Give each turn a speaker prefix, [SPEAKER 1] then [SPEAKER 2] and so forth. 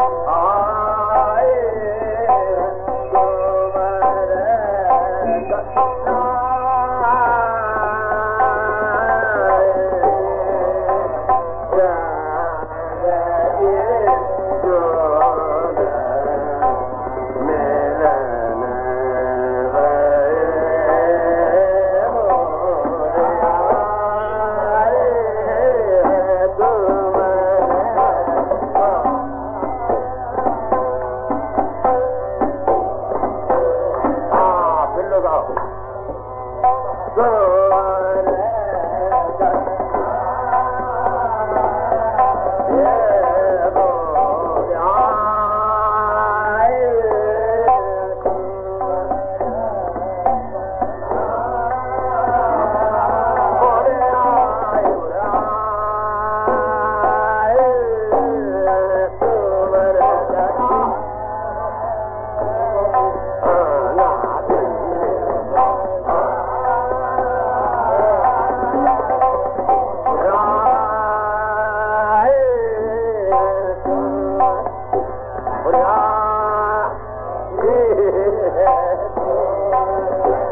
[SPEAKER 1] Thank you.